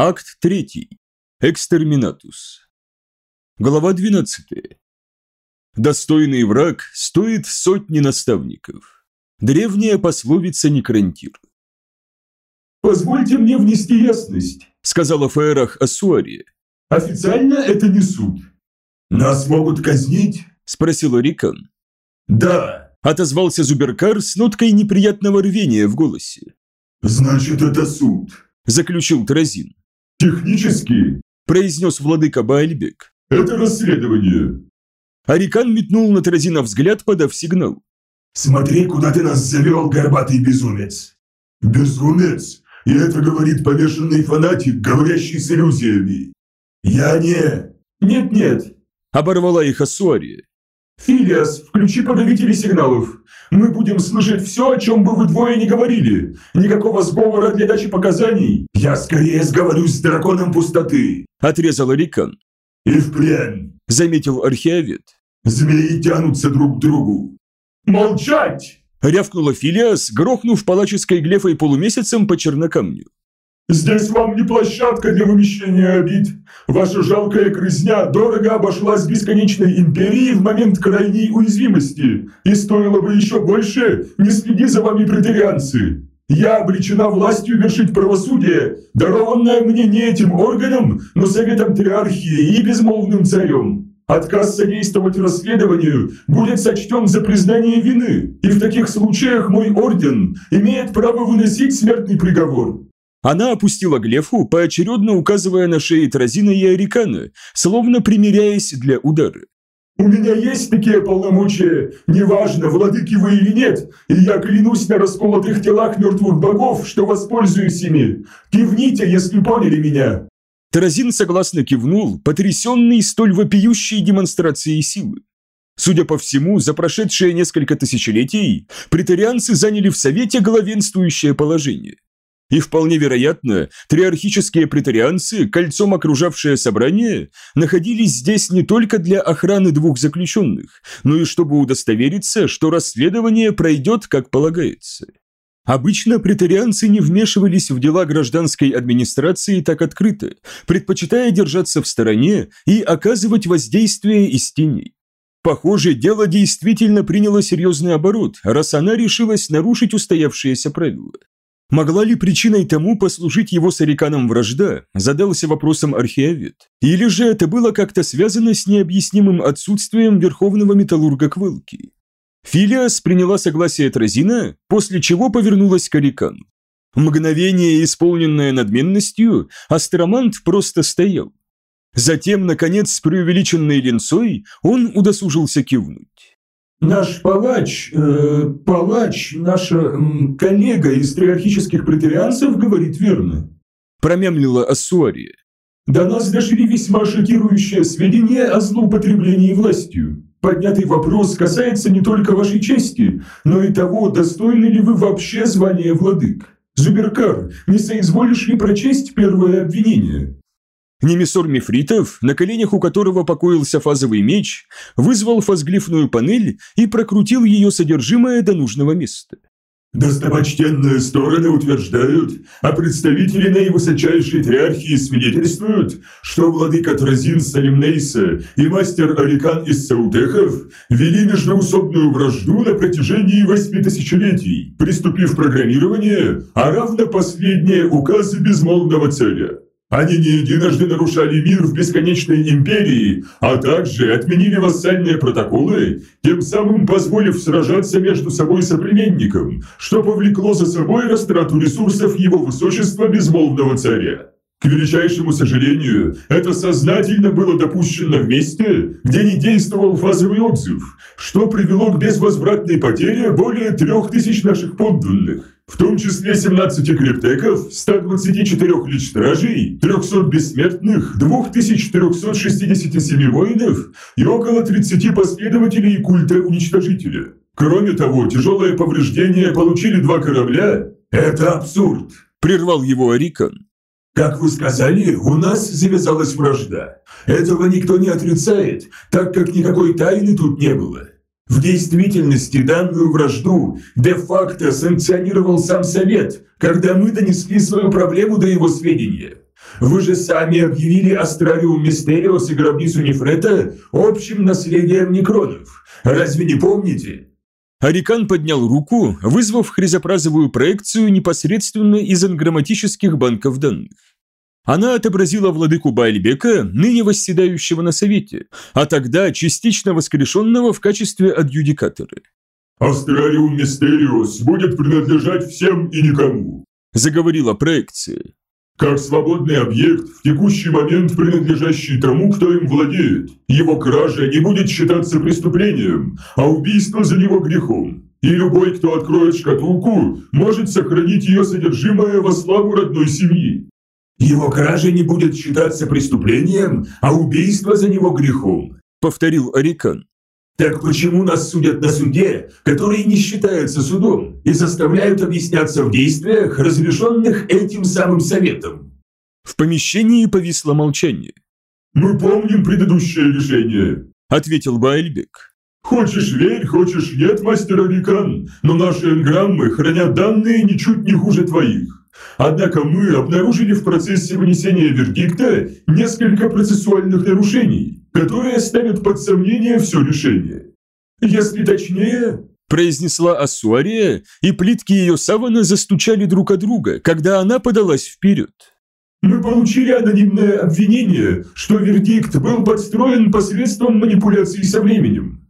Акт 3. Экстерминатус. Глава 12. Достойный враг стоит сотни наставников. Древняя пословица Некрантир. «Позвольте мне внести ясность», — сказала Фаэрах Асуари. «Официально это не суд. Нас могут казнить?» — спросил Рикан. «Да», — отозвался Зуберкар с ноткой неприятного рвения в голосе. «Значит, это суд», — заключил Тразин. «Технически», – произнес владыка Баальбек. «это расследование». Арикан метнул на Тразина взгляд, подав сигнал. «Смотри, куда ты нас завел, горбатый безумец!» «Безумец? И это говорит повешенный фанатик, говорящий с иллюзиями!» «Я не...» «Нет-нет!» – оборвала их Ассуария. «Филиас, включи подавители сигналов. Мы будем слышать все, о чем бы вы двое не говорили. Никакого сговора для дачи показаний. Я скорее сговорюсь с драконом пустоты», – отрезал Рикан. «И впрямь», – заметил археовед. «Змеи тянутся друг к другу». «Молчать!» – рявкнула Филиас, грохнув палаческой глефой полумесяцем по чернокамню. Здесь вам не площадка для вымещения обид. Ваша жалкая крызня дорого обошлась бесконечной империи в момент крайней уязвимости, и стоило бы еще больше, не следи за вами претерианцы. Я обречена властью вершить правосудие, дарованное мне не этим органом, но советом триархии и безмолвным царем. Отказ содействовать расследованию будет сочтен за признание вины, и в таких случаях мой орден имеет право выносить смертный приговор. Она опустила глефу, поочередно указывая на шеи Тразина и Арикана, словно примиряясь для удара. «У меня есть такие полномочия, неважно, владыки вы или нет, и я клянусь на расколотых телах мертвых богов, что воспользуюсь ими. Кивните, если поняли меня». Таразин согласно кивнул, потрясенный столь вопиющей демонстрацией силы. Судя по всему, за прошедшие несколько тысячелетий претарианцы заняли в Совете главенствующее положение. И вполне вероятно, триархические претарианцы, кольцом окружавшие собрание, находились здесь не только для охраны двух заключенных, но и чтобы удостовериться, что расследование пройдет как полагается. Обычно претарианцы не вмешивались в дела гражданской администрации так открыто, предпочитая держаться в стороне и оказывать воздействие из теней. Похоже, дело действительно приняло серьезный оборот, раз она решилась нарушить устоявшиеся правила. Могла ли причиной тому послужить его с Ариканом вражда, задался вопросом археовед. Или же это было как-то связано с необъяснимым отсутствием верховного металлурга Квелки? Филиас приняла согласие Тразина, после чего повернулась к Арикану. Мгновение, исполненное надменностью, астромант просто стоял. Затем, наконец, с преувеличенной линцой, он удосужился кивнуть. Наш палач, э, палач, наша э, коллега из триархических претерианцев говорит верно. Промямлила Ассуария. До нас дошли весьма шокирующие сведения о злоупотреблении властью. Поднятый вопрос касается не только вашей чести, но и того, достойны ли вы вообще звания владык. Зуберкар, не соизволишь ли прочесть первое обвинение? Немесор Мефритов, на коленях у которого покоился фазовый меч, вызвал фазглифную панель и прокрутил ее содержимое до нужного места. Достопочтенные стороны утверждают, а представители наивысочайшей триархии свидетельствуют, что владыка Тразин Салимнейса и мастер Аликан из Саутехов вели междоусобную вражду на протяжении восьми тысячелетий, приступив программирование, а равно последние указы безмолвного царя. Они не единожды нарушали мир в бесконечной империи, а также отменили вассальные протоколы, тем самым позволив сражаться между собой соплеменникам, что повлекло за собой растрату ресурсов его высочества безмолвного царя. К величайшему сожалению, это сознательно было допущено в месте, где не действовал фазовый отзыв, что привело к безвозвратной потере более трех тысяч наших подданных, в том числе 17 криптеков, 124 личстражей, 300 бессмертных, 2467 воинов и около 30 последователей культа Уничтожителя. Кроме того, тяжелые повреждения получили два корабля. Это абсурд. Прервал его Арикан. Как вы сказали, у нас завязалась вражда. Этого никто не отрицает, так как никакой тайны тут не было. В действительности данную вражду де-факто санкционировал сам Совет, когда мы донесли свою проблему до его сведения. Вы же сами объявили Астрариум Мистериос и гробницу Нефрета общим наследием некронов. Разве не помните? Арикан поднял руку, вызвав хризопразовую проекцию непосредственно из анграмматических банков данных. Она отобразила владыку Баальбека, ныне восседающего на совете, а тогда частично воскрешенного в качестве адъюдикатора. «Астрариум Мистериус будет принадлежать всем и никому», – заговорила проекция. «Как свободный объект, в текущий момент принадлежащий тому, кто им владеет. Его кража не будет считаться преступлением, а убийство за него грехом. И любой, кто откроет шкатулку, может сохранить ее содержимое во славу родной семьи. Его кража не будет считаться преступлением, а убийство за него грехом», – повторил Арикан. Так почему нас судят на суде, который не считается судом, и заставляют объясняться в действиях, разрешенных этим самым советом? В помещении повисло молчание. «Мы помним предыдущее решение», – ответил Баэльбек. «Хочешь верь, хочешь нет, мастер Арикан, но наши энграммы хранят данные ничуть не хуже твоих. Однако мы обнаружили в процессе вынесения вердикта несколько процессуальных нарушений, которые ставят под сомнение все решение. Если точнее, произнесла Ассуария, и плитки ее савана застучали друг от друга, когда она подалась вперед. Мы получили анонимное обвинение, что вердикт был подстроен посредством манипуляции со временем.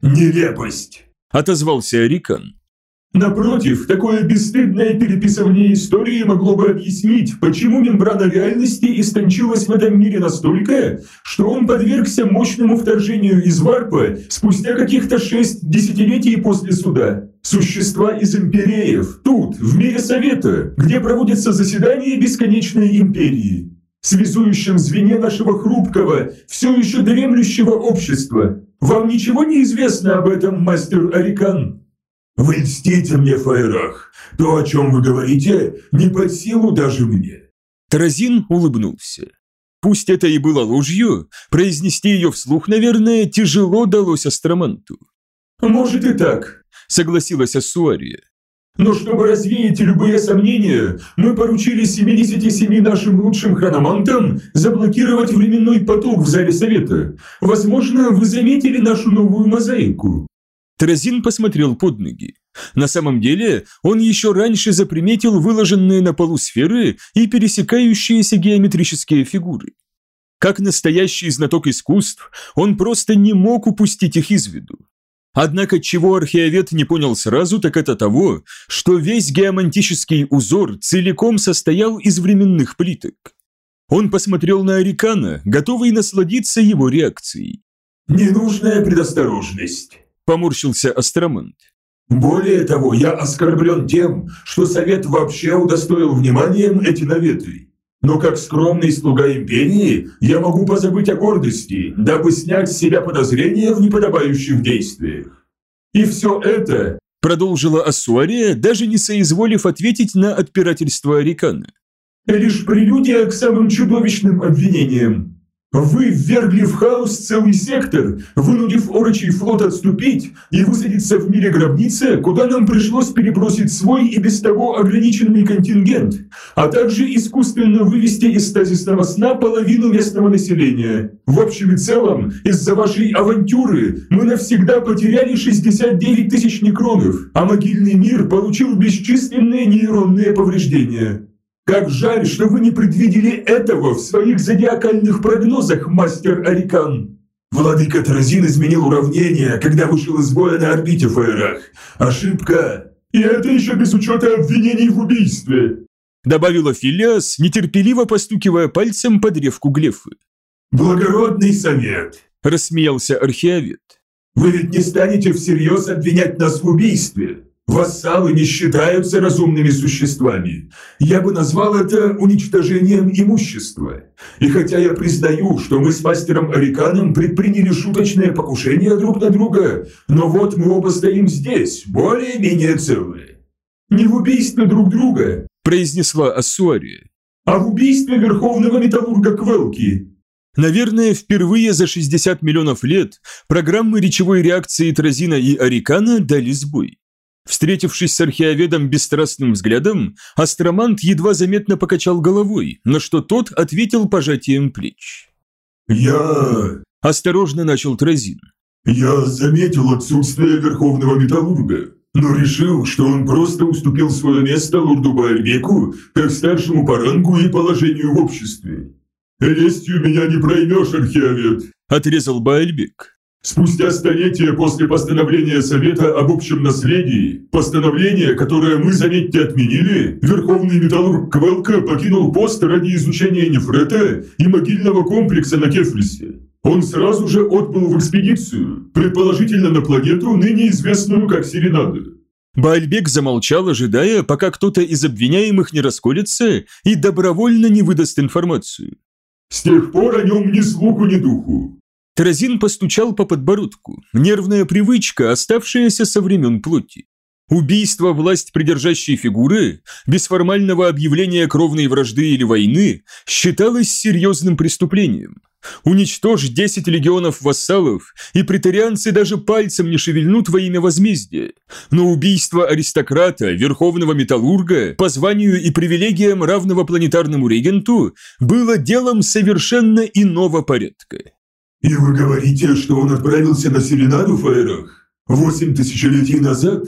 Нелепость, отозвался Арикан. Напротив, такое бесстыдное переписывание истории могло бы объяснить, почему мембрана реальности истончилась в этом мире настолько, что он подвергся мощному вторжению из варпа спустя каких-то шесть десятилетий после суда. Существа из империев, тут, в мире Совета, где проводятся заседания бесконечной империи. Связующем звене нашего хрупкого, все еще дремлющего общества. Вам ничего не известно об этом, мастер Арикан? «Вы льстите мне, Файрах. То, о чем вы говорите, не под силу даже мне». Таразин улыбнулся. Пусть это и было ложью, произнести ее вслух, наверное, тяжело далось Астроманту. «Может и так», — согласилась Ассуария. «Но чтобы развеять любые сомнения, мы поручили 77 нашим лучшим хрономантам заблокировать временной поток в зале совета. Возможно, вы заметили нашу новую мозаику». Тразин посмотрел под ноги. На самом деле, он еще раньше заприметил выложенные на полу сферы и пересекающиеся геометрические фигуры. Как настоящий знаток искусств, он просто не мог упустить их из виду. Однако чего археовед не понял сразу, так это того, что весь геомантический узор целиком состоял из временных плиток. Он посмотрел на Арикана, готовый насладиться его реакцией. «Ненужная предосторожность», поморщился Астромант. «Более того, я оскорблен тем, что Совет вообще удостоил вниманием эти наветы. Но как скромный слуга Империи я могу позабыть о гордости, дабы снять с себя подозрения в неподобающих действиях. И все это...» Продолжила Ассуария, даже не соизволив ответить на отпирательство Арикана. «Лишь прелюдия к самым чудовищным обвинениям. Вы ввергли в хаос целый сектор, вынудив Орочий флот отступить и высадиться в мире гробницы, куда нам пришлось перебросить свой и без того ограниченный контингент, а также искусственно вывести из стазисного сна половину местного населения. В общем и целом, из-за вашей авантюры мы навсегда потеряли 69 тысяч некронов, а могильный мир получил бесчисленные нейронные повреждения. Как жаль, что вы не предвидели этого в своих зодиакальных прогнозах, мастер Арикан. Владыка Таразин изменил уравнение, когда вышел из боя на орбите Фаерах. Ошибка. И это еще без учета обвинений в убийстве. Добавила Филиас, нетерпеливо постукивая пальцем под древку Глефы. «Благородный совет!» – рассмеялся археовед. «Вы ведь не станете всерьез обвинять нас в убийстве. Вассалы не считаются разумными существами. Я бы назвал это уничтожением имущества. И хотя я признаю, что мы с мастером Ариканом предприняли шуточное покушение друг на друга, но вот мы оба стоим здесь, более-менее целые. Не в убийстве друг друга, произнесла Ассуария, а в убийстве верховного металлурга Квелки. Наверное, впервые за 60 миллионов лет программы речевой реакции Тразина и Арикана дали сбой. Встретившись с археоведом бесстрастным взглядом, астромант едва заметно покачал головой, на что тот ответил пожатием плеч. «Я...» – осторожно начал Тразин. «Я заметил отсутствие Верховного Металлурга, но решил, что он просто уступил свое место лорду Баальбеку как старшему по рангу и положению в обществе. Лестью меня не проймешь, археовед!» – отрезал Баальбек. Спустя столетия после постановления Совета об общем наследии, постановление, которое мы, заметьте, отменили, Верховный Металлург Квелка покинул пост ради изучения нефрета и могильного комплекса на Кефлисе. Он сразу же отбыл в экспедицию, предположительно на планету, ныне известную как Серенада. Баальбек замолчал, ожидая, пока кто-то из обвиняемых не расколется и добровольно не выдаст информацию. «С тех пор о нем ни слуху, ни духу. Таразин постучал по подбородку. Нервная привычка, оставшаяся со времен плоти. Убийство власть придержащей фигуры, без формального объявления кровной вражды или войны, считалось серьезным преступлением. Уничтожь 10 легионов вассалов, и претарианцы даже пальцем не шевельнут во имя возмездия. Но убийство аристократа, верховного металлурга, по званию и привилегиям равного планетарному регенту, было делом совершенно иного порядка. «И вы говорите, что он отправился на Серенаду в Фаерах? Восемь тысячелетий назад?»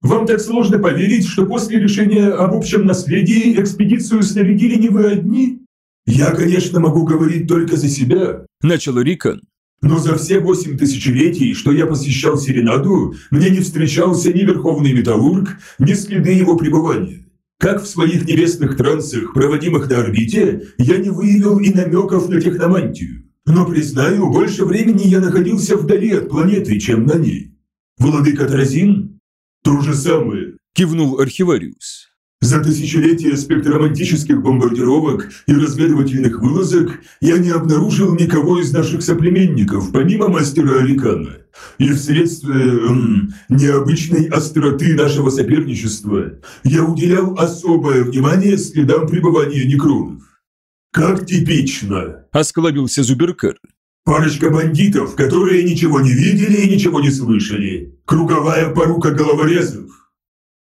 «Вам так сложно поверить, что после решения об общем наследии экспедицию снарядили не вы одни?» «Я, конечно, могу говорить только за себя», – начал Рикон. «Но за все восемь тысячелетий, что я посещал Серенаду, мне не встречался ни Верховный Металлург, ни следы его пребывания. Как в своих небесных трансах, проводимых на орбите, я не выявил и намеков на техномантию. Но, признаю, больше времени я находился вдали от планеты, чем на ней. Владыка Тразин? То же самое. Кивнул архивариус. За тысячелетия спектромантических бомбардировок и разведывательных вылазок я не обнаружил никого из наших соплеменников, помимо мастера Аликана. И вследствие эм, необычной остроты нашего соперничества я уделял особое внимание следам пребывания некронов. «Как типично!» – осклабился Зуберкар. «Парочка бандитов, которые ничего не видели и ничего не слышали. Круговая порука головорезов.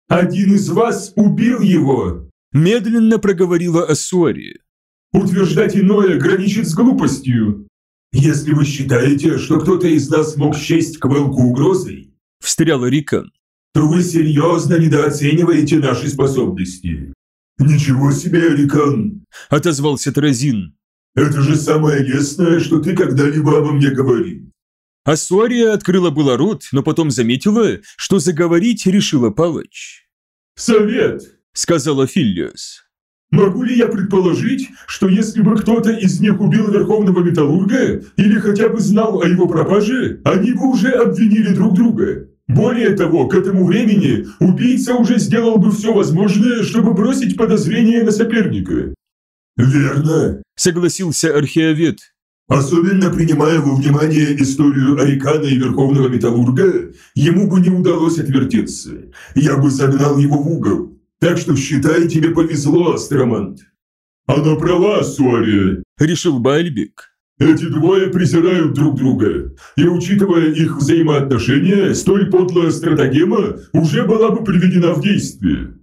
Один из вас убил его!» – медленно проговорила Ассуари. «Утверждать иное граничит с глупостью. Если вы считаете, что кто-то из нас мог счесть Квелку угрозой, – встрял Рикан, – то вы серьезно недооцениваете наши способности. «Ничего себе, Аликан!» – отозвался Тразин. «Это же самое лестное, что ты когда-либо обо мне говорил». Ассуария открыла было рот, но потом заметила, что заговорить решила палач. «Совет!» – сказала Филлиас. «Могу ли я предположить, что если бы кто-то из них убил Верховного Металлурга или хотя бы знал о его пропаже, они бы уже обвинили друг друга? Более того, к этому времени убийца уже сделал бы все возможное, чтобы бросить подозрение на соперника. «Верно», — согласился археовед. «Особенно принимая во внимание историю Арикана и Верховного Металлурга, ему бы не удалось отвертеться. Я бы загнал его в угол. Так что считай, тебе повезло, Астромант». «Она права, Суария», — решил Бальбик. Эти двое презирают друг друга, и учитывая их взаимоотношения, столь подлая стратагема уже была бы приведена в действие.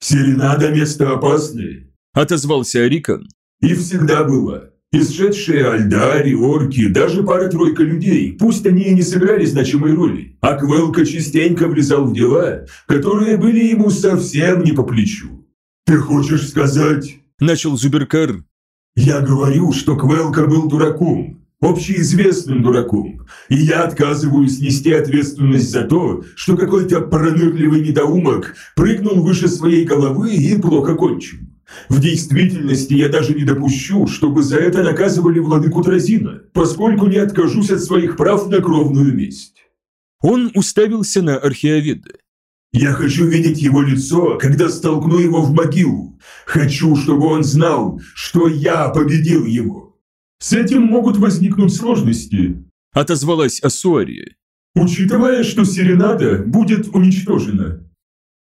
«Серенада – место опасное», – отозвался Арикан. «И всегда было. Исшедшие альдари, орки, даже пара-тройка людей, пусть они и не сыграли значимой роли, а Квелка частенько влезал в дела, которые были ему совсем не по плечу. «Ты хочешь сказать...» – начал Зуберкар, «Я говорю, что Квелка был дураком, общеизвестным дураком, и я отказываюсь нести ответственность за то, что какой-то пронырливый недоумок прыгнул выше своей головы и плохо кончил. В действительности я даже не допущу, чтобы за это наказывали владыку Тразина, поскольку не откажусь от своих прав на кровную месть». Он уставился на археоведа. Я хочу видеть его лицо, когда столкну его в могилу. Хочу, чтобы он знал, что я победил его. С этим могут возникнуть сложности, отозвалась Асуария. Учитывая, что Серенада будет уничтожена.